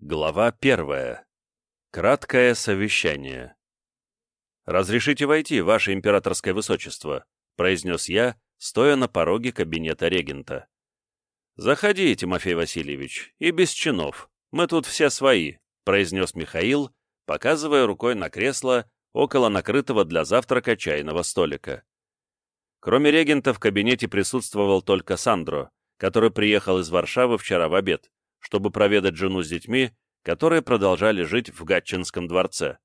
Глава первая. Краткое совещание. «Разрешите войти, ваше императорское высочество», — произнес я, стоя на пороге кабинета регента. «Заходи, Тимофей Васильевич, и без чинов. Мы тут все свои», — произнес Михаил, показывая рукой на кресло около накрытого для завтрака чайного столика. Кроме регента в кабинете присутствовал только Сандро, который приехал из Варшавы вчера в обед чтобы проведать жену с детьми, которые продолжали жить в Гатчинском дворце.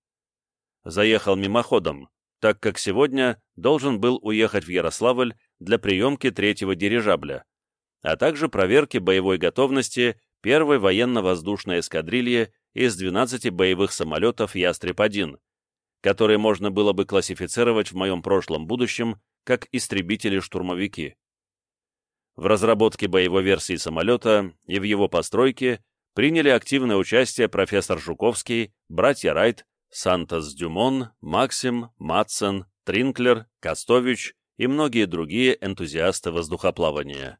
Заехал мимоходом, так как сегодня должен был уехать в Ярославль для приемки третьего дирижабля, а также проверки боевой готовности первой военно-воздушной эскадрильи из 12 боевых самолетов «Ястреб-1», которые можно было бы классифицировать в моем прошлом будущем как истребители-штурмовики. В разработке боевой версии самолета и в его постройке приняли активное участие профессор Жуковский, братья Райт, Сантос Дюмон, Максим, Матсен, Тринклер, Костович и многие другие энтузиасты воздухоплавания.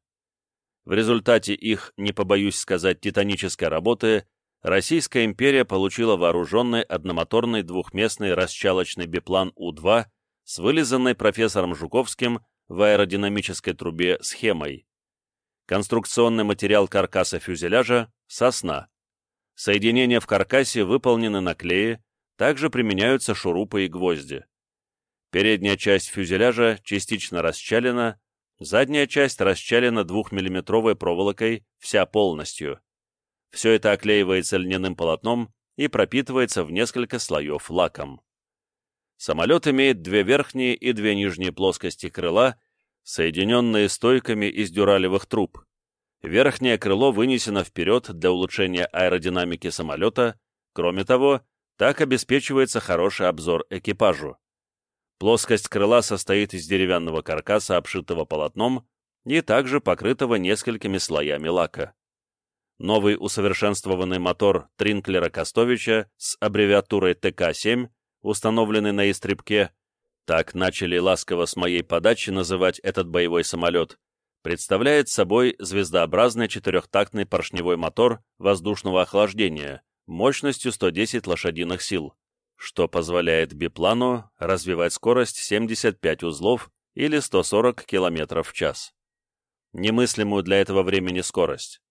В результате их, не побоюсь сказать, титанической работы, Российская империя получила вооруженный одномоторный двухместный расчалочный биплан У-2 с вылизанной профессором Жуковским в аэродинамической трубе схемой. Конструкционный материал каркаса фюзеляжа – сосна. Соединения в каркасе выполнены на клее, также применяются шурупы и гвозди. Передняя часть фюзеляжа частично расчалена, задняя часть расчалена 2-мм проволокой, вся полностью. Все это оклеивается льняным полотном и пропитывается в несколько слоев лаком. Самолет имеет две верхние и две нижние плоскости крыла соединенные стойками из дюралевых труб. Верхнее крыло вынесено вперед для улучшения аэродинамики самолета, кроме того, так обеспечивается хороший обзор экипажу. Плоскость крыла состоит из деревянного каркаса, обшитого полотном, и также покрытого несколькими слоями лака. Новый усовершенствованный мотор Тринклера Костовича с аббревиатурой ТК-7, установленный на истребке, так начали ласково с моей подачи называть этот боевой самолет, представляет собой звездообразный четырехтактный поршневой мотор воздушного охлаждения мощностью 110 лошадиных сил, что позволяет биплану развивать скорость 75 узлов или 140 км в час. Немыслимую для этого времени скорость.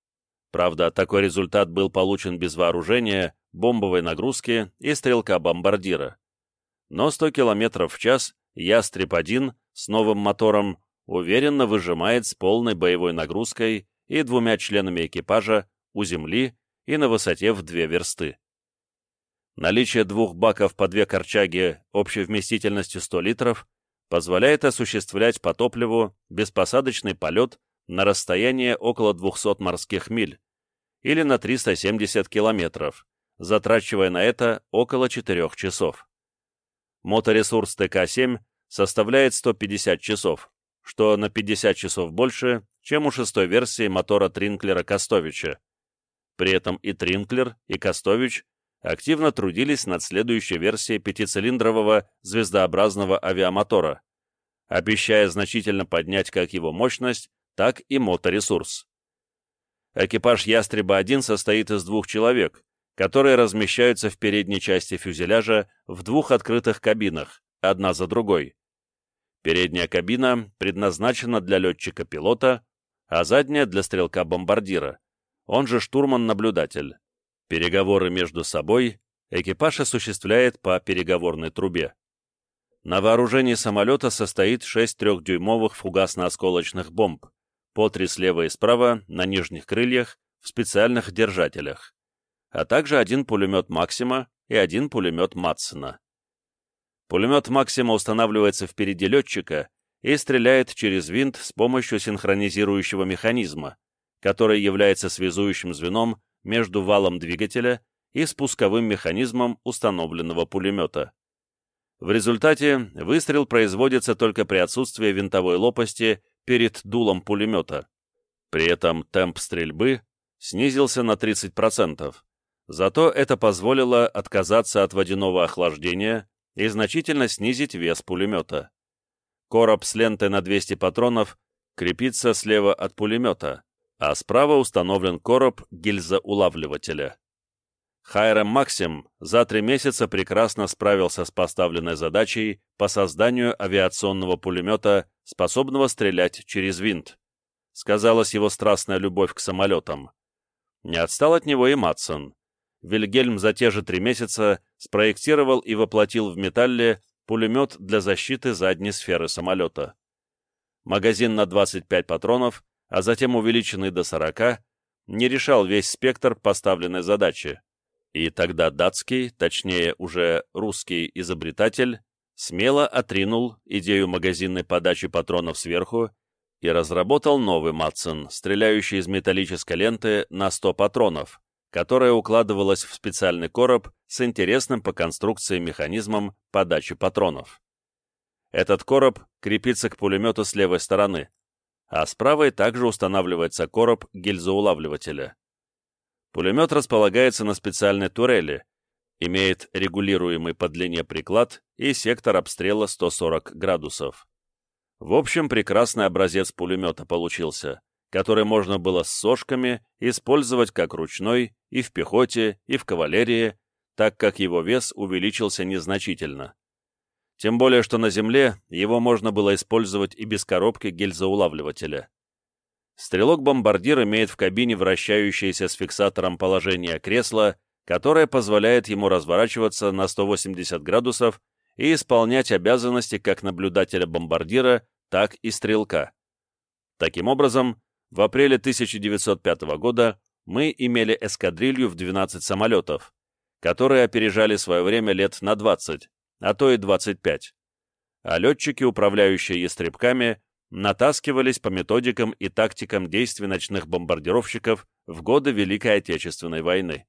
Правда, такой результат был получен без вооружения, бомбовой нагрузки и стрелка-бомбардира но 100 км в час «Ястреб-1» с новым мотором уверенно выжимает с полной боевой нагрузкой и двумя членами экипажа у земли и на высоте в две версты. Наличие двух баков по две корчаги общей вместительностью 100 литров позволяет осуществлять по топливу беспосадочный полет на расстояние около 200 морских миль или на 370 километров, затрачивая на это около 4 часов. Моторесурс ТК-7 составляет 150 часов, что на 50 часов больше, чем у шестой версии мотора Тринклера Костовича. При этом и Тринклер, и Костович активно трудились над следующей версией пятицилиндрового звездообразного авиамотора, обещая значительно поднять как его мощность, так и моторесурс. Экипаж «Ястреба-1» состоит из двух человек, которые размещаются в передней части фюзеляжа в двух открытых кабинах, одна за другой. Передняя кабина предназначена для летчика-пилота, а задняя для стрелка-бомбардира, он же штурман-наблюдатель. Переговоры между собой экипаж осуществляет по переговорной трубе. На вооружении самолета состоит 6 трехдюймовых фугасно-осколочных бомб, по три слева и справа на нижних крыльях в специальных держателях а также один пулемет «Максима» и один пулемет «Матсона». Пулемет «Максима» устанавливается впереди летчика и стреляет через винт с помощью синхронизирующего механизма, который является связующим звеном между валом двигателя и спусковым механизмом установленного пулемета. В результате выстрел производится только при отсутствии винтовой лопасти перед дулом пулемета. При этом темп стрельбы снизился на 30%, Зато это позволило отказаться от водяного охлаждения и значительно снизить вес пулемета. Короб с лентой на 200 патронов крепится слева от пулемета, а справа установлен короб гильзоулавливателя. Хайрам Максим за три месяца прекрасно справился с поставленной задачей по созданию авиационного пулемета, способного стрелять через винт. Сказалась его страстная любовь к самолетам. Не отстал от него и Матсон. Вильгельм за те же три месяца спроектировал и воплотил в металле пулемет для защиты задней сферы самолета. Магазин на 25 патронов, а затем увеличенный до 40, не решал весь спектр поставленной задачи. И тогда датский, точнее уже русский изобретатель, смело отринул идею магазинной подачи патронов сверху и разработал новый Матсон, стреляющий из металлической ленты на 100 патронов, которая укладывалась в специальный короб с интересным по конструкции механизмом подачи патронов. Этот короб крепится к пулемету с левой стороны, а с правой также устанавливается короб гильзоулавливателя. Пулемет располагается на специальной турели, имеет регулируемый по длине приклад и сектор обстрела 140 градусов. В общем, прекрасный образец пулемета получился, который можно было с сошками использовать как ручной и в пехоте, и в кавалерии, так как его вес увеличился незначительно. Тем более, что на земле его можно было использовать и без коробки гильзоулавливателя. Стрелок-бомбардир имеет в кабине вращающееся с фиксатором положение кресла, которое позволяет ему разворачиваться на 180 градусов и исполнять обязанности как наблюдателя-бомбардира, так и стрелка. Таким образом, в апреле 1905 года мы имели эскадрилью в 12 самолетов, которые опережали свое время лет на 20, а то и 25. А летчики, управляющие ястребками, натаскивались по методикам и тактикам действий ночных бомбардировщиков в годы Великой Отечественной войны.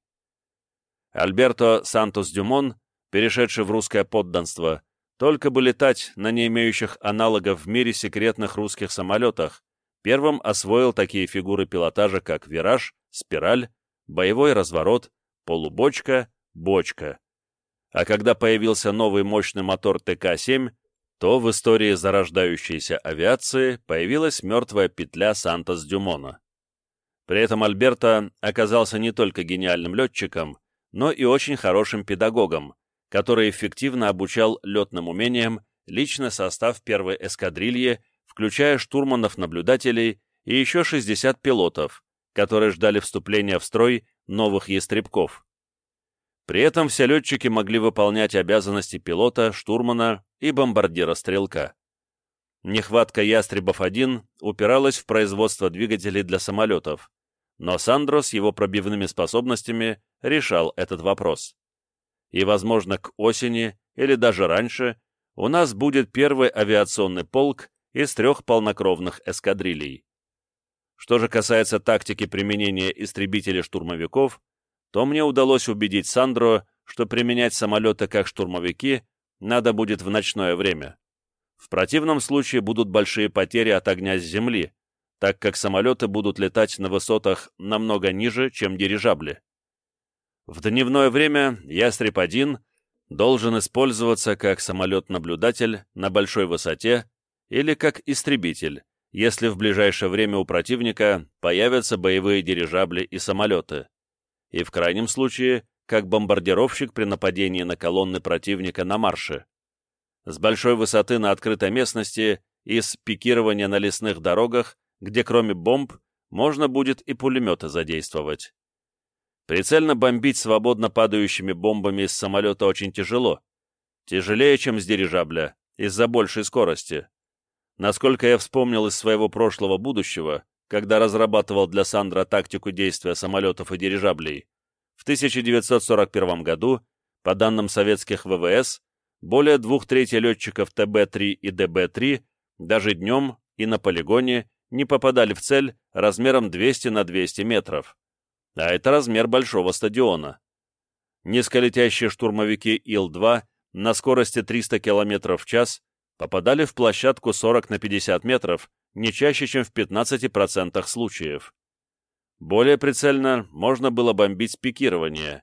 Альберто Сантос-Дюмон, перешедший в русское подданство, только бы летать на не имеющих аналогов в мире секретных русских самолетах, первым освоил такие фигуры пилотажа, как вираж, спираль, боевой разворот, полубочка, бочка. А когда появился новый мощный мотор ТК-7, то в истории зарождающейся авиации появилась мертвая петля Сантос-Дюмона. При этом Альберто оказался не только гениальным летчиком, но и очень хорошим педагогом, который эффективно обучал летным умениям личный состав первой эскадрильи, включая штурманов-наблюдателей и еще 60 пилотов, которые ждали вступления в строй новых ястребков. При этом все летчики могли выполнять обязанности пилота, штурмана и бомбардира-стрелка. Нехватка «Ястребов-1» упиралась в производство двигателей для самолетов, но Сандро с его пробивными способностями решал этот вопрос. И, возможно, к осени или даже раньше у нас будет первый авиационный полк из трех полнокровных эскадрилей. Что же касается тактики применения истребителей-штурмовиков, то мне удалось убедить Сандро, что применять самолеты как штурмовики надо будет в ночное время. В противном случае будут большие потери от огня с земли, так как самолеты будут летать на высотах намного ниже, чем дирижабли. В дневное время «Ястреб-1» должен использоваться как самолет-наблюдатель на большой высоте или как истребитель, если в ближайшее время у противника появятся боевые дирижабли и самолеты, и в крайнем случае как бомбардировщик при нападении на колонны противника на марше. С большой высоты на открытой местности и с пикирования на лесных дорогах, где кроме бомб можно будет и пулеметы задействовать. Прицельно бомбить свободно падающими бомбами из самолета очень тяжело. Тяжелее, чем с дирижабля, из-за большей скорости. Насколько я вспомнил из своего прошлого будущего, когда разрабатывал для Сандра тактику действия самолетов и дирижаблей, в 1941 году, по данным советских ВВС, более двух трети летчиков ТБ-3 и ДБ-3 даже днем и на полигоне не попадали в цель размером 200 на 200 метров. А это размер большого стадиона. Низколетящие штурмовики Ил-2 на скорости 300 км в час попадали в площадку 40 на 50 метров не чаще, чем в 15% случаев. Более прицельно можно было бомбить с пикирования.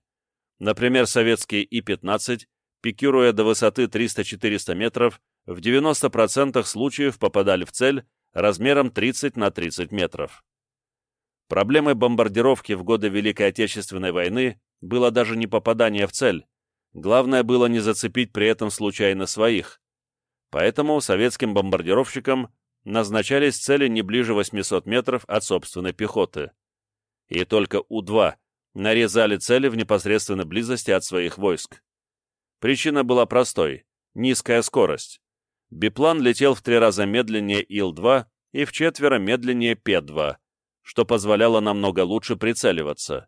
Например, советские И-15, пикируя до высоты 300-400 метров, в 90% случаев попадали в цель размером 30 на 30 метров. Проблемой бомбардировки в годы Великой Отечественной войны было даже не попадание в цель, главное было не зацепить при этом случайно своих. Поэтому советским бомбардировщикам назначались цели не ближе 800 метров от собственной пехоты. И только У-2 нарезали цели в непосредственной близости от своих войск. Причина была простой – низкая скорость. Биплан летел в три раза медленнее Ил-2 и в четверо медленнее П-2, что позволяло намного лучше прицеливаться.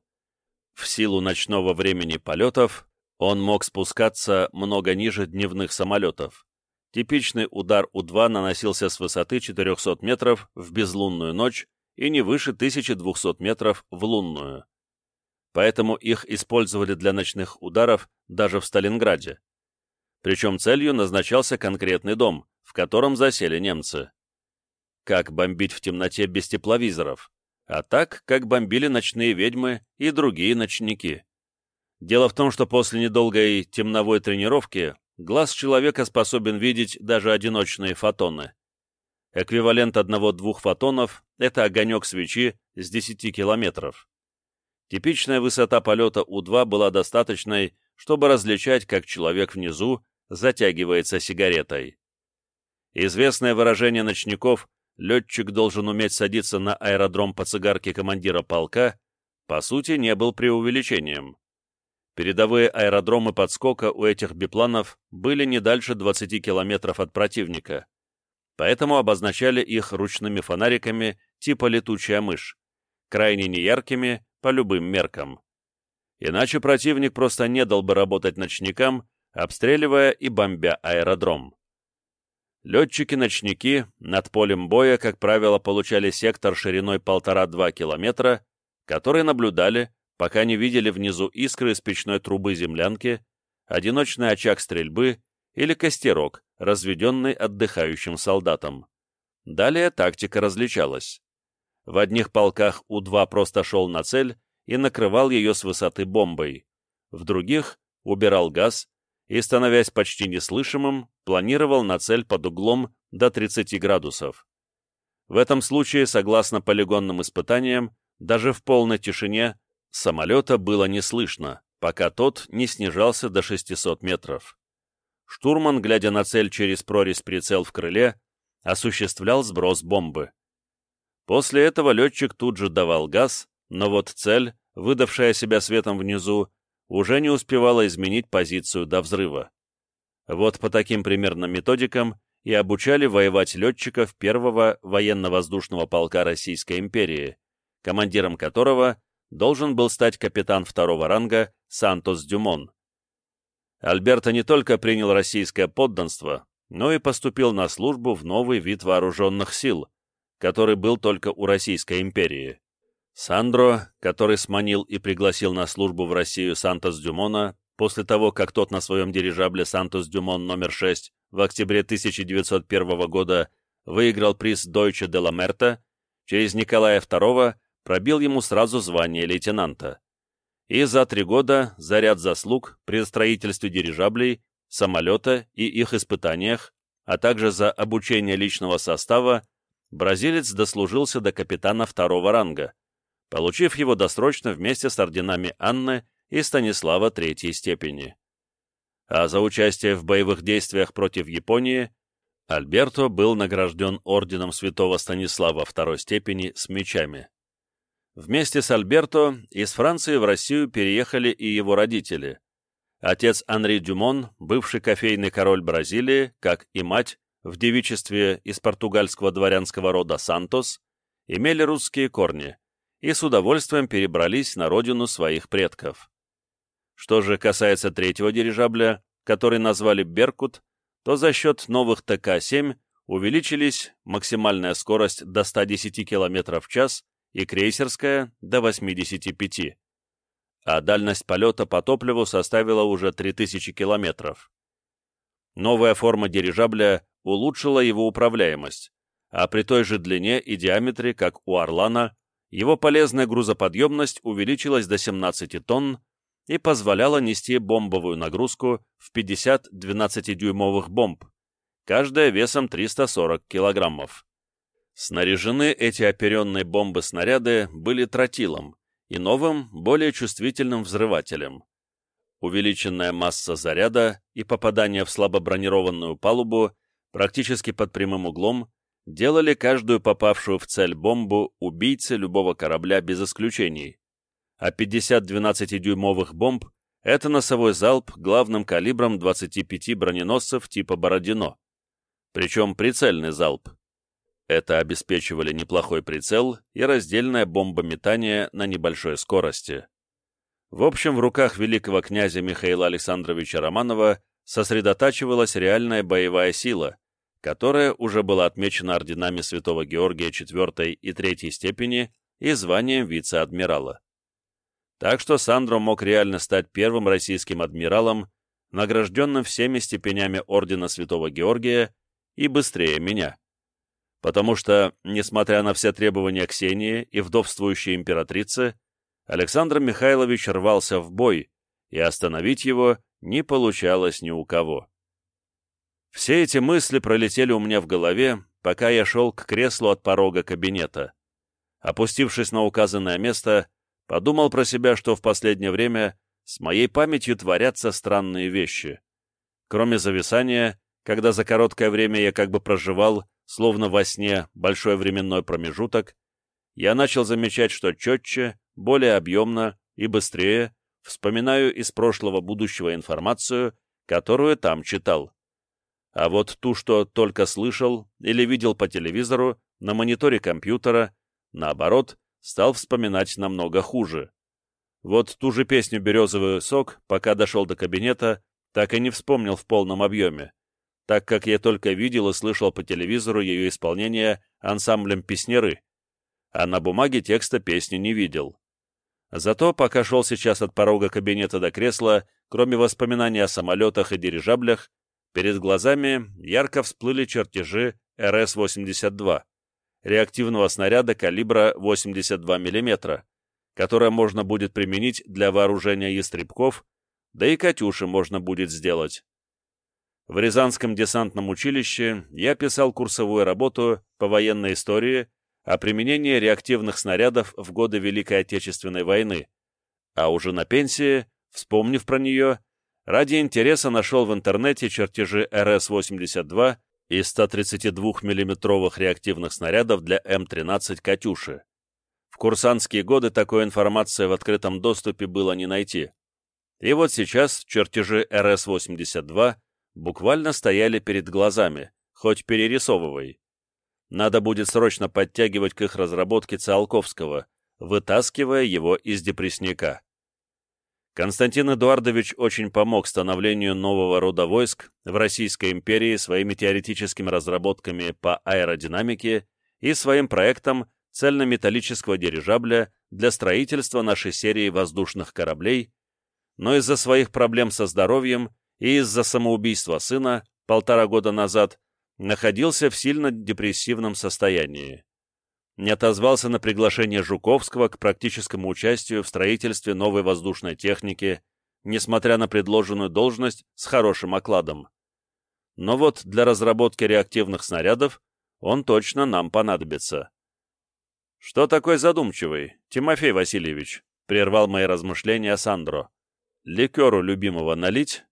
В силу ночного времени полетов он мог спускаться много ниже дневных самолетов. Типичный удар У-2 наносился с высоты 400 метров в безлунную ночь и не выше 1200 метров в лунную. Поэтому их использовали для ночных ударов даже в Сталинграде. Причем целью назначался конкретный дом, в котором засели немцы. Как бомбить в темноте без тепловизоров? А так, как бомбили ночные ведьмы и другие ночники. Дело в том, что после недолгой темновой тренировки глаз человека способен видеть даже одиночные фотоны. Эквивалент одного-двух фотонов — это огонек свечи с 10 километров. Типичная высота полета У-2 была достаточной, чтобы различать, как человек внизу затягивается сигаретой. Известное выражение ночников «летчик должен уметь садиться на аэродром по цигарке командира полка» по сути не был преувеличением. Передовые аэродромы подскока у этих бипланов были не дальше 20 километров от противника, поэтому обозначали их ручными фонариками типа летучая мышь, крайне неяркими по любым меркам. Иначе противник просто не дал бы работать ночникам, обстреливая и бомбя аэродром. Летчики-ночники над полем боя, как правило, получали сектор шириной 1,5-2 километра, который наблюдали пока не видели внизу искры из печной трубы землянки, одиночный очаг стрельбы или костерок, разведенный отдыхающим солдатам. Далее тактика различалась. В одних полках У-2 просто шел на цель и накрывал ее с высоты бомбой, в других убирал газ и, становясь почти неслышимым, планировал на цель под углом до 30 градусов. В этом случае, согласно полигонным испытаниям, даже в полной тишине Самолета было не слышно, пока тот не снижался до 600 метров. Штурман, глядя на цель через прорезь прицел в крыле, осуществлял сброс бомбы. После этого летчик тут же давал газ, но вот цель, выдавшая себя светом внизу, уже не успевала изменить позицию до взрыва. Вот по таким примерным методикам и обучали воевать летчиков первого военно-воздушного полка Российской империи, командиром которого должен был стать капитан второго ранга Сантос Дюмон. Альберто не только принял российское подданство, но и поступил на службу в новый вид вооруженных сил, который был только у Российской империи. Сандро, который сманил и пригласил на службу в Россию Сантос Дюмона после того, как тот на своем дирижабле Сантос Дюмон номер 6 в октябре 1901 года выиграл приз Deutsche de la Merta, через Николая II пробил ему сразу звание лейтенанта. И за три года за ряд заслуг при строительстве дирижаблей, самолета и их испытаниях, а также за обучение личного состава, бразилец дослужился до капитана второго ранга, получив его досрочно вместе с орденами Анны и Станислава третьей степени. А за участие в боевых действиях против Японии Альберто был награжден орденом святого Станислава второй степени с мечами. Вместе с Альберто из Франции в Россию переехали и его родители. Отец Анри Дюмон, бывший кофейный король Бразилии, как и мать, в девичестве из португальского дворянского рода Сантос, имели русские корни и с удовольствием перебрались на родину своих предков. Что же касается третьего дирижабля, который назвали «Беркут», то за счет новых ТК-7 увеличились максимальная скорость до 110 км в час и крейсерская — до 85, а дальность полета по топливу составила уже 3000 километров. Новая форма дирижабля улучшила его управляемость, а при той же длине и диаметре, как у «Орлана», его полезная грузоподъемность увеличилась до 17 тонн и позволяла нести бомбовую нагрузку в 50 12-дюймовых бомб, каждая весом 340 килограммов. Снаряжены эти оперенные бомбы-снаряды были тротилом, и новым, более чувствительным взрывателем. Увеличенная масса заряда и попадание в слабо бронированную палубу практически под прямым углом делали каждую попавшую в цель бомбу убийцей любого корабля без исключений, а 50 12-дюймовых бомб — это носовой залп главным калибром 25 броненосцев типа «Бородино», причем прицельный залп. Это обеспечивали неплохой прицел и раздельное бомбометание на небольшой скорости. В общем, в руках великого князя Михаила Александровича Романова сосредотачивалась реальная боевая сила, которая уже была отмечена орденами Святого Георгия IV и III степени и званием вице-адмирала. Так что Сандро мог реально стать первым российским адмиралом, награжденным всеми степенями Ордена Святого Георгия и быстрее меня потому что, несмотря на все требования Ксении и вдовствующей императрицы, Александр Михайлович рвался в бой, и остановить его не получалось ни у кого. Все эти мысли пролетели у меня в голове, пока я шел к креслу от порога кабинета. Опустившись на указанное место, подумал про себя, что в последнее время с моей памятью творятся странные вещи. Кроме зависания, когда за короткое время я как бы проживал словно во сне, большой временной промежуток, я начал замечать, что четче, более объемно и быстрее вспоминаю из прошлого будущего информацию, которую там читал. А вот ту, что только слышал или видел по телевизору, на мониторе компьютера, наоборот, стал вспоминать намного хуже. Вот ту же песню «Березовый сок», пока дошел до кабинета, так и не вспомнил в полном объеме так как я только видел и слышал по телевизору ее исполнение ансамблем «Песнеры», а на бумаге текста песни не видел. Зато, пока шел сейчас от порога кабинета до кресла, кроме воспоминаний о самолетах и дирижаблях, перед глазами ярко всплыли чертежи РС-82, реактивного снаряда калибра 82 мм, которое можно будет применить для вооружения ястребков, да и «Катюши» можно будет сделать. В Рязанском десантном училище я писал курсовую работу по военной истории о применении реактивных снарядов в годы Великой Отечественной войны, а уже на пенсии, вспомнив про нее, ради интереса нашел в интернете чертежи РС-82 и 132 миллиметровых реактивных снарядов для М-13 «Катюши». В курсантские годы такой информации в открытом доступе было не найти. И вот сейчас чертежи РС-82 буквально стояли перед глазами, хоть перерисовывай. Надо будет срочно подтягивать к их разработке Циолковского, вытаскивая его из депрессника. Константин Эдуардович очень помог становлению нового рода войск в Российской империи своими теоретическими разработками по аэродинамике и своим проектом цельнометаллического дирижабля для строительства нашей серии воздушных кораблей, но из-за своих проблем со здоровьем и из-за самоубийства сына полтора года назад находился в сильно депрессивном состоянии. Не отозвался на приглашение Жуковского к практическому участию в строительстве новой воздушной техники, несмотря на предложенную должность с хорошим окладом. Но вот для разработки реактивных снарядов он точно нам понадобится. «Что такой задумчивый, Тимофей Васильевич?» — прервал мои размышления Сандро. «Ликеру любимого налить?»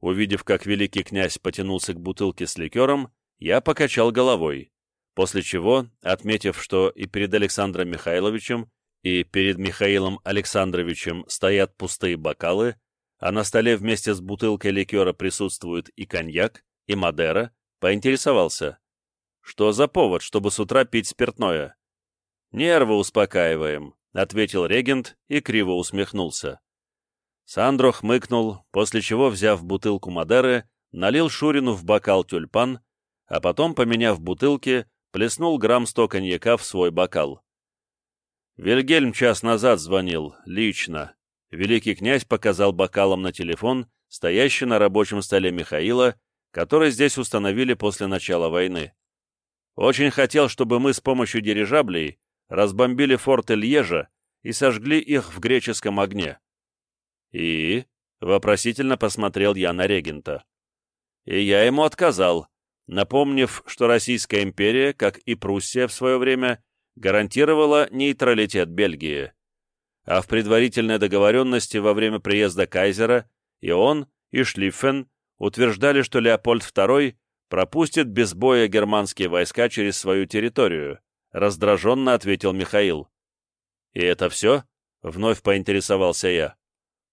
Увидев, как великий князь потянулся к бутылке с ликером, я покачал головой, после чего, отметив, что и перед Александром Михайловичем, и перед Михаилом Александровичем стоят пустые бокалы, а на столе вместе с бутылкой ликера присутствует и коньяк, и Мадера, поинтересовался. Что за повод, чтобы с утра пить спиртное? «Нервы успокаиваем», — ответил регент и криво усмехнулся. Сандро хмыкнул, после чего, взяв бутылку Мадеры, налил Шурину в бокал тюльпан, а потом, поменяв бутылки, плеснул грамм сто коньяка в свой бокал. Вильгельм час назад звонил, лично. Великий князь показал бокалом на телефон, стоящий на рабочем столе Михаила, который здесь установили после начала войны. Очень хотел, чтобы мы с помощью дирижаблей разбомбили форты Льежа и сожгли их в греческом огне. «И?» — вопросительно посмотрел я на регента. И я ему отказал, напомнив, что Российская империя, как и Пруссия в свое время, гарантировала нейтралитет Бельгии. а в предварительной договоренности во время приезда кайзера и он, и Шлиффен утверждали, что Леопольд II пропустит без боя германские войска через свою территорию, раздраженно ответил Михаил. «И это все?» — вновь поинтересовался я.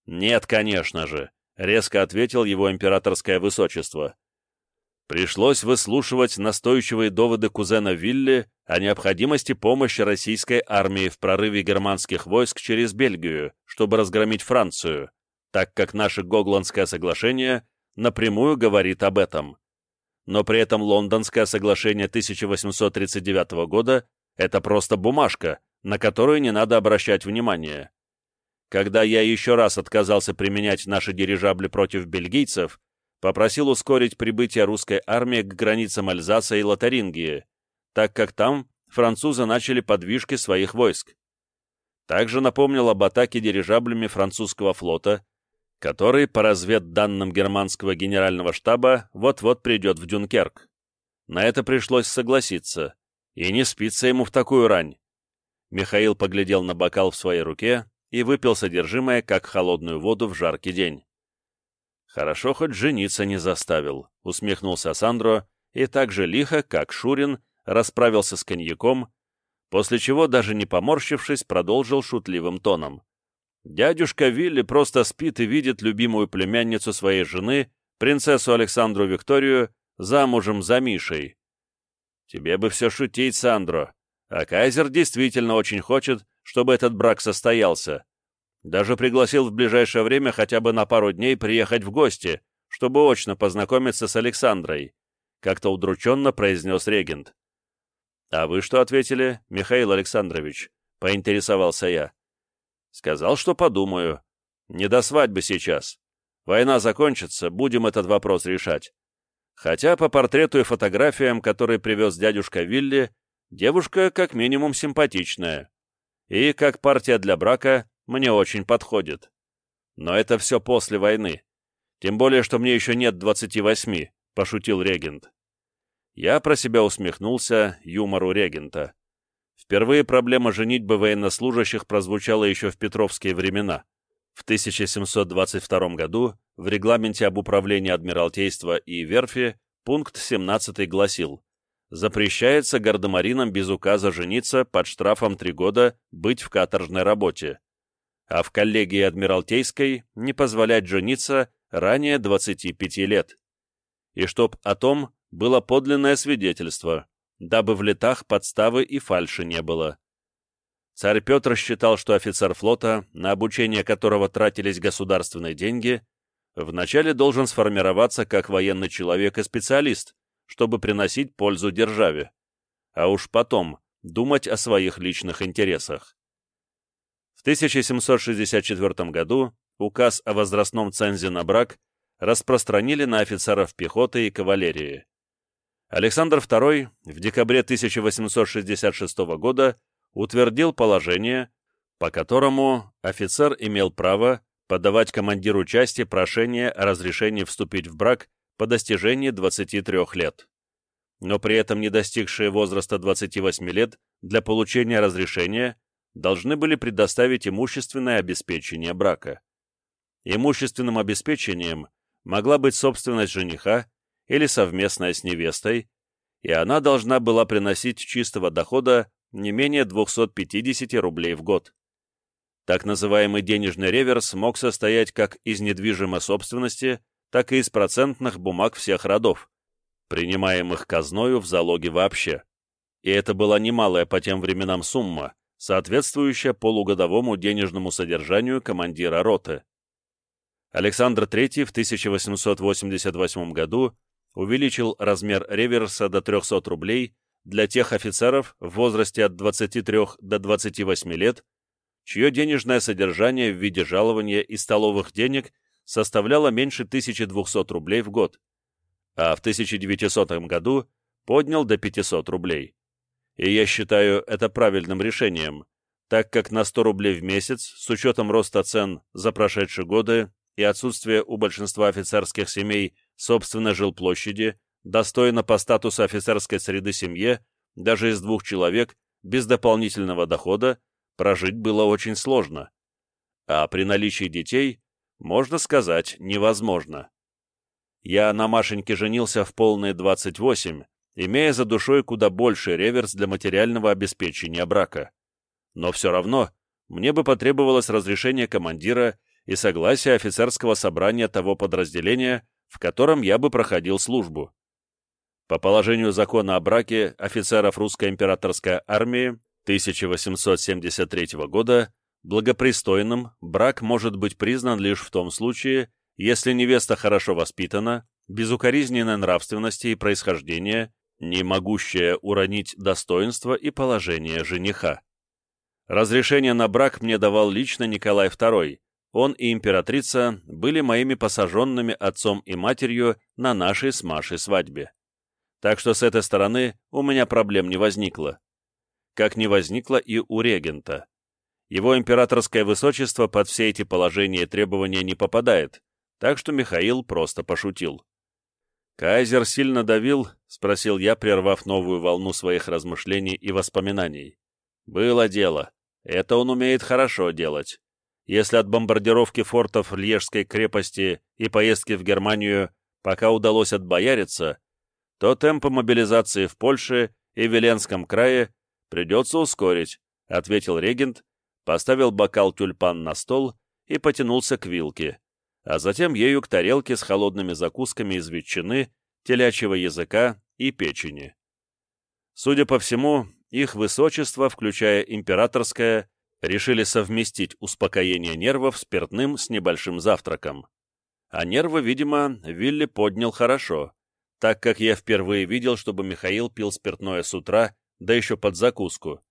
«Нет, конечно же», — резко ответил его императорское высочество. Пришлось выслушивать настойчивые доводы кузена Вилли о необходимости помощи российской армии в прорыве германских войск через Бельгию, чтобы разгромить Францию, так как наше Гогландское соглашение напрямую говорит об этом. Но при этом Лондонское соглашение 1839 года – это просто бумажка, на которую не надо обращать внимание. Когда я еще раз отказался применять наши дирижабли против бельгийцев, попросил ускорить прибытие русской армии к границам Альзаса и Лотарингии, так как там французы начали подвижки своих войск. Также напомнил об атаке дирижаблями французского флота, который, по разведданным германского генерального штаба, вот-вот придет в Дюнкерк. На это пришлось согласиться, и не спится ему в такую рань. Михаил поглядел на бокал в своей руке и выпил содержимое, как холодную воду в жаркий день. «Хорошо, хоть жениться не заставил», — усмехнулся Сандро, и так же лихо, как Шурин, расправился с коньяком, после чего, даже не поморщившись, продолжил шутливым тоном. «Дядюшка Вилли просто спит и видит любимую племянницу своей жены, принцессу Александру Викторию, замужем за Мишей. Тебе бы все шутить, Сандро, а Кайзер действительно очень хочет, чтобы этот брак состоялся. Даже пригласил в ближайшее время хотя бы на пару дней приехать в гости, чтобы очно познакомиться с Александрой», — как-то удрученно произнес регент. «А вы что ответили, Михаил Александрович?» — поинтересовался я. «Сказал, что подумаю. Не до свадьбы сейчас. Война закончится, будем этот вопрос решать. Хотя по портрету и фотографиям, которые привез дядюшка Вилли, девушка как минимум симпатичная. И как партия для брака мне очень подходит. Но это все после войны. Тем более, что мне еще нет двадцати восьми, пошутил регент. Я про себя усмехнулся юмору регента. Впервые проблема женитьбы военнослужащих прозвучала еще в петровские времена. В 1722 году в регламенте об управлении Адмиралтейства и верфи пункт 17 гласил «Запрещается гардемаринам без указа жениться под штрафом три года быть в каторжной работе а в коллегии Адмиралтейской не позволять жениться ранее 25 лет. И чтоб о том было подлинное свидетельство, дабы в летах подставы и фальши не было. Царь Петр считал, что офицер флота, на обучение которого тратились государственные деньги, вначале должен сформироваться как военный человек и специалист, чтобы приносить пользу державе, а уж потом думать о своих личных интересах. В 1764 году указ о возрастном цензе на брак распространили на офицеров пехоты и кавалерии. Александр II в декабре 1866 года утвердил положение, по которому офицер имел право подавать командиру части прошение о разрешении вступить в брак по достижении 23 лет. Но при этом не достигшие возраста 28 лет для получения разрешения должны были предоставить имущественное обеспечение брака. Имущественным обеспечением могла быть собственность жениха или совместная с невестой, и она должна была приносить чистого дохода не менее 250 рублей в год. Так называемый денежный реверс мог состоять как из недвижимой собственности, так и из процентных бумаг всех родов, принимаемых казною в залоге вообще. И это была немалая по тем временам сумма, соответствующая полугодовому денежному содержанию командира роты. Александр III в 1888 году увеличил размер реверса до 300 рублей для тех офицеров в возрасте от 23 до 28 лет, чье денежное содержание в виде жалования и столовых денег составляло меньше 1200 рублей в год, а в 1900 году поднял до 500 рублей. И я считаю это правильным решением, так как на 100 рублей в месяц, с учетом роста цен за прошедшие годы и отсутствия у большинства офицерских семей собственной жилплощади, достойно по статусу офицерской среды семье, даже из двух человек, без дополнительного дохода, прожить было очень сложно, а при наличии детей, можно сказать, невозможно. Я на Машеньке женился в полные 28, имея за душой куда больше реверс для материального обеспечения брака. Но все равно мне бы потребовалось разрешение командира и согласие офицерского собрания того подразделения, в котором я бы проходил службу. По положению закона о браке офицеров русской императорской армии 1873 года благопристойным брак может быть признан лишь в том случае, если невеста хорошо воспитана, безукоризненной нравственности и происхождения, не могущая уронить достоинство и положение жениха. Разрешение на брак мне давал лично Николай II, он и императрица были моими посаженными отцом и матерью на нашей с Машей свадьбе. Так что с этой стороны у меня проблем не возникло как не возникло и у регента. Его императорское высочество под все эти положения и требования не попадает, так что Михаил просто пошутил. «Кайзер сильно давил?» — спросил я, прервав новую волну своих размышлений и воспоминаний. «Было дело. Это он умеет хорошо делать. Если от бомбардировки фортов Льежской крепости и поездки в Германию пока удалось отбояриться, то темпы мобилизации в Польше и Веленском крае «Придется ускорить», — ответил регент, поставил бокал тюльпан на стол и потянулся к вилке, а затем ею к тарелке с холодными закусками из ветчины, телячьего языка и печени. Судя по всему, их высочество, включая императорское, решили совместить успокоение нервов спиртным с небольшим завтраком. А нервы, видимо, Вилли поднял хорошо, так как я впервые видел, чтобы Михаил пил спиртное с утра да еще под закуску.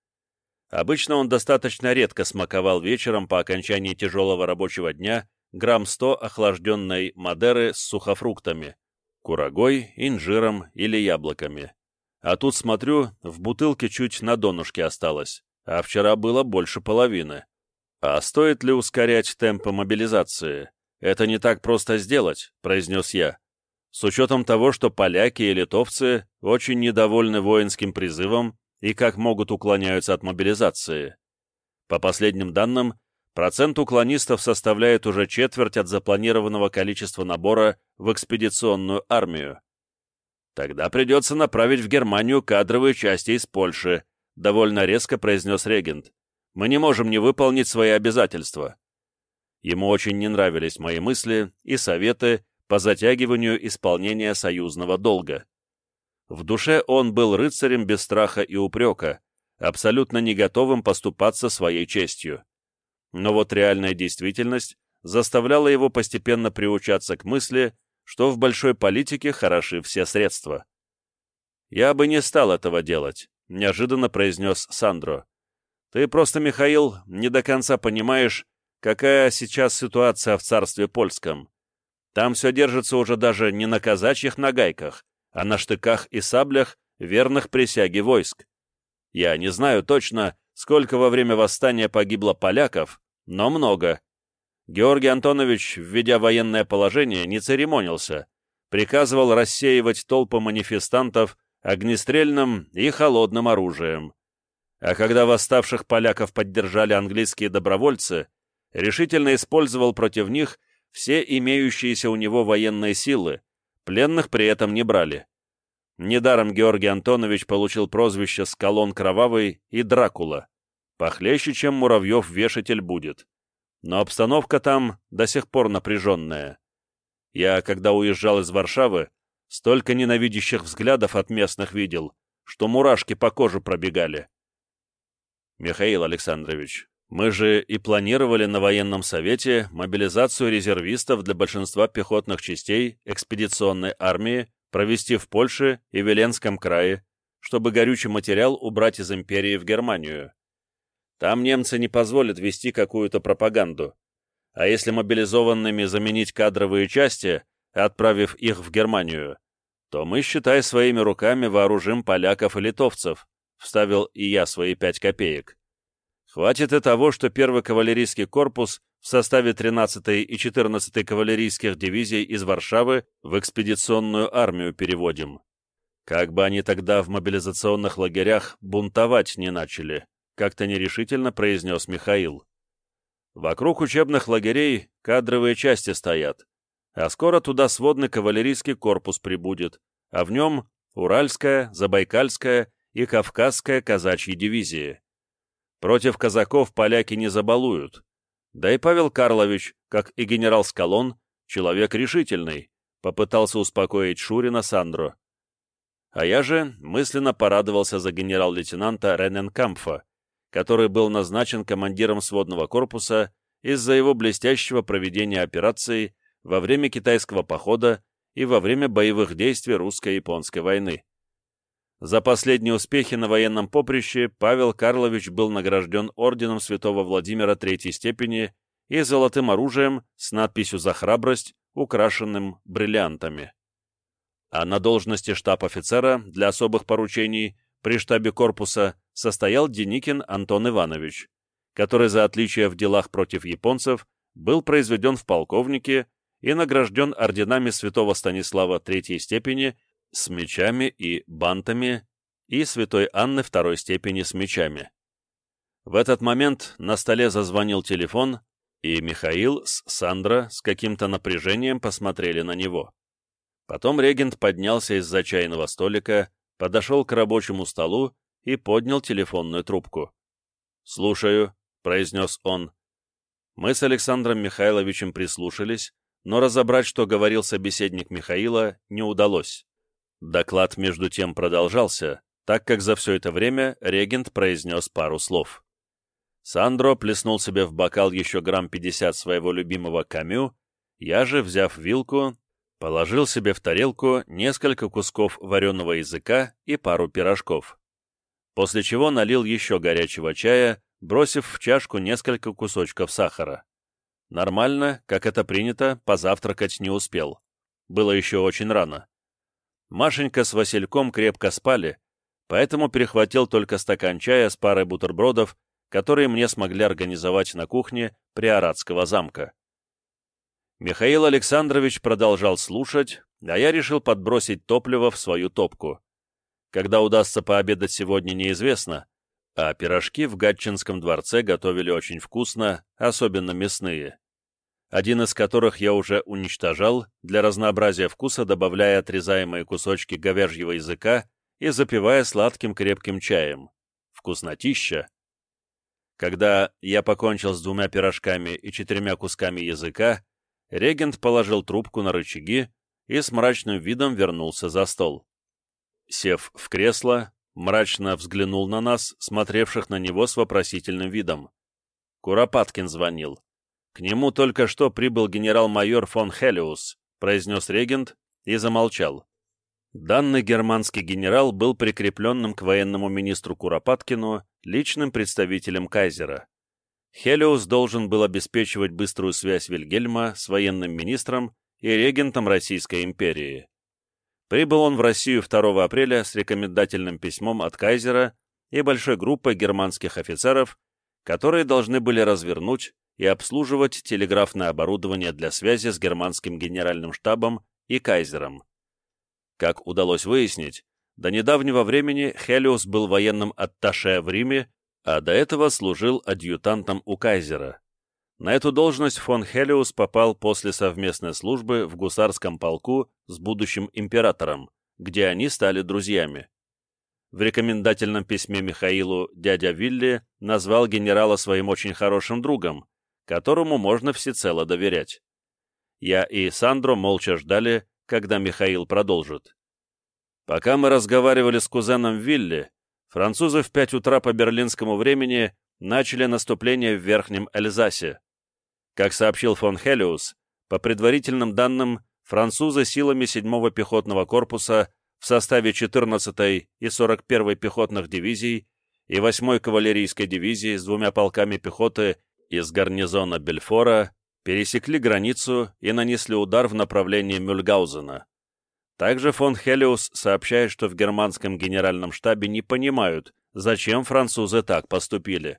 Обычно он достаточно редко смаковал вечером по окончании тяжелого рабочего дня грамм 100 охлажденной Мадеры с сухофруктами, курагой, инжиром или яблоками. А тут, смотрю, в бутылке чуть на донышке осталось, а вчера было больше половины. А стоит ли ускорять темпы мобилизации? Это не так просто сделать, произнес я с учетом того, что поляки и литовцы очень недовольны воинским призывом и как могут уклоняются от мобилизации. По последним данным, процент уклонистов составляет уже четверть от запланированного количества набора в экспедиционную армию. Тогда придется направить в Германию кадровые части из Польши, довольно резко произнес регент. Мы не можем не выполнить свои обязательства. Ему очень не нравились мои мысли и советы по затягиванию исполнения союзного долга. В душе он был рыцарем без страха и упрека, абсолютно не готовым поступаться своей честью. Но вот реальная действительность заставляла его постепенно приучаться к мысли, что в большой политике хороши все средства. «Я бы не стал этого делать», — неожиданно произнес Сандро. «Ты просто, Михаил, не до конца понимаешь, какая сейчас ситуация в царстве польском. Там все держится уже даже не на казачьих нагайках, а на штыках и саблях, верных присяге войск. Я не знаю точно, сколько во время восстания погибло поляков, но много. Георгий Антонович, введя военное положение, не церемонился, приказывал рассеивать толпы манифестантов огнестрельным и холодным оружием. А когда восставших поляков поддержали английские добровольцы, решительно использовал против них все имеющиеся у него военные силы, пленных при этом не брали. Недаром Георгий Антонович получил прозвище «Скалон Кровавый» и «Дракула». Похлеще, чем Муравьев-вешатель будет. Но обстановка там до сих пор напряженная. Я, когда уезжал из Варшавы, столько ненавидящих взглядов от местных видел, что мурашки по коже пробегали. Михаил Александрович, мы же и планировали на военном совете мобилизацию резервистов для большинства пехотных частей экспедиционной армии провести в Польше и Веленском крае, чтобы горючий материал убрать из империи в Германию. Там немцы не позволят вести какую-то пропаганду. А если мобилизованными заменить кадровые части, отправив их в Германию, то мы, считай, своими руками вооружим поляков и литовцев, вставил и я свои пять копеек. Хватит и того, что первый кавалерийский корпус в составе 13-й и 14-й кавалерийских дивизий из Варшавы в экспедиционную армию переводим. Как бы они тогда в мобилизационных лагерях бунтовать не начали, как-то нерешительно произнес Михаил. Вокруг учебных лагерей кадровые части стоят, а скоро туда сводный кавалерийский корпус прибудет, а в нем Уральская, Забайкальская и Кавказская казачьи дивизии. Против казаков поляки не забалуют. Да и Павел Карлович, как и генерал Скалон, человек решительный, попытался успокоить Шурина Сандро. А я же мысленно порадовался за генерал-лейтенанта Рененкампфа, который был назначен командиром сводного корпуса из-за его блестящего проведения операций во время китайского похода и во время боевых действий русско-японской войны. За последние успехи на военном поприще Павел Карлович был награжден орденом святого Владимира третьей степени и золотым оружием с надписью «За храбрость», украшенным бриллиантами. А на должности штаб-офицера для особых поручений при штабе корпуса состоял Деникин Антон Иванович, который за отличие в делах против японцев был произведен в полковнике и награжден орденами святого Станислава третьей степени с мечами и бантами и святой Анны второй степени с мечами. В этот момент на столе зазвонил телефон, и Михаил с Сандра с каким-то напряжением посмотрели на него. Потом регент поднялся из-за чайного столика, подошел к рабочему столу и поднял телефонную трубку. «Слушаю», — произнес он. Мы с Александром Михайловичем прислушались, но разобрать, что говорил собеседник Михаила, не удалось. Доклад между тем продолжался, так как за все это время регент произнес пару слов. Сандро плеснул себе в бокал еще грамм пятьдесят своего любимого камю, я же, взяв вилку, положил себе в тарелку несколько кусков вареного языка и пару пирожков после чего налил еще горячего чая, бросив в чашку несколько кусочков сахара. Нормально, как это принято, позавтракать не успел. Было еще очень рано. Машенька с Васильком крепко спали, поэтому перехватил только стакан чая с парой бутербродов, которые мне смогли организовать на кухне Приоратского замка. Михаил Александрович продолжал слушать, а я решил подбросить топливо в свою топку. Когда удастся пообедать сегодня, неизвестно, а пирожки в Гатчинском дворце готовили очень вкусно, особенно мясные. Один из которых я уже уничтожал, для разнообразия вкуса добавляя отрезаемые кусочки говяжьего языка и запивая сладким крепким чаем. Вкуснотища! Когда я покончил с двумя пирожками и четырьмя кусками языка, регент положил трубку на рычаги и с мрачным видом вернулся за стол. Сев в кресло, мрачно взглянул на нас, смотревших на него с вопросительным видом. Куропаткин звонил. К нему только что прибыл генерал-майор фон Хелиус, произнес регент и замолчал. Данный германский генерал был прикрепленным к военному министру Куропаткину личным представителем кайзера. Хелиус должен был обеспечивать быструю связь Вильгельма с военным министром и регентом Российской империи. Прибыл он в Россию 2 апреля с рекомендательным письмом от кайзера и большой группой германских офицеров, которые должны были развернуть и обслуживать телеграфное оборудование для связи с германским генеральным штабом и кайзером. Как удалось выяснить, до недавнего времени Хелиус был военным атташе в Риме, а до этого служил адъютантом у кайзера. На эту должность фон Хелиус попал после совместной службы в гусарском полку с будущим императором, где они стали друзьями. В рекомендательном письме Михаилу дядя Вилли назвал генерала своим очень хорошим другом, которому можно всецело доверять. Я и Сандро молча ждали, когда Михаил продолжит. Пока мы разговаривали с кузеном Вилли, французы в пять утра по берлинскому времени начали наступление в Верхнем Эльзасе. Как сообщил фон Хелиус, по предварительным данным, французы силами 7-го пехотного корпуса в составе 14-й и 41-й пехотных дивизий и 8-й кавалерийской дивизии с двумя полками пехоты из гарнизона Бельфора пересекли границу и нанесли удар в направлении Мюльгаузена. Также фон Хелиус сообщает, что в германском генеральном штабе не понимают, зачем французы так поступили.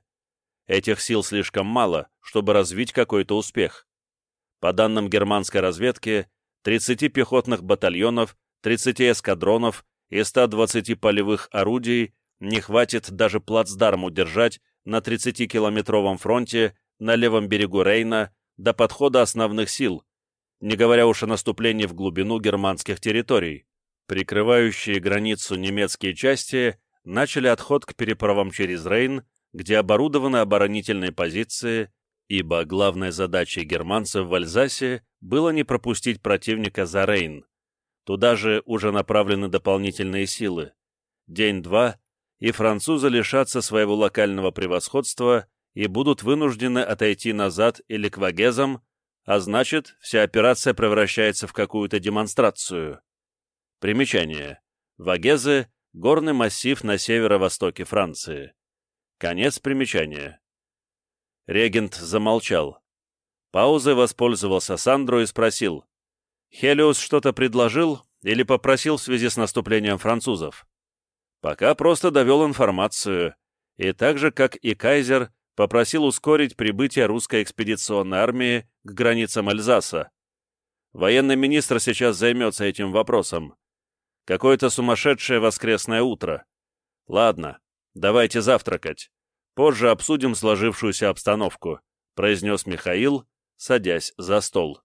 Этих сил слишком мало, чтобы развить какой-то успех. По данным германской разведки, 30 пехотных батальонов, 30 эскадронов и 120 полевых орудий не хватит даже плацдарм удержать на 30-километровом фронте на левом берегу Рейна до подхода основных сил, не говоря уж о наступлении в глубину германских территорий. Прикрывающие границу немецкие части начали отход к переправам через Рейн, где оборудованы оборонительные позиции, ибо главной задачей германцев в Альзасе было не пропустить противника за Рейн. Туда же уже направлены дополнительные силы. День-два, и французы лишатся своего локального превосходства и будут вынуждены отойти назад или к Вагезам, а значит, вся операция превращается в какую-то демонстрацию. Примечание. Вагезы – горный массив на северо-востоке Франции. Конец примечания. Регент замолчал. Паузой воспользовался Сандро и спросил. «Хелиус что-то предложил или попросил в связи с наступлением французов?» «Пока просто довел информацию, и так же, как и Кайзер, попросил ускорить прибытие русской экспедиционной армии к границам Эльзаса. Военный министр сейчас займется этим вопросом. Какое-то сумасшедшее воскресное утро. Ладно, давайте завтракать. Позже обсудим сложившуюся обстановку», — произнес Михаил, садясь за стол.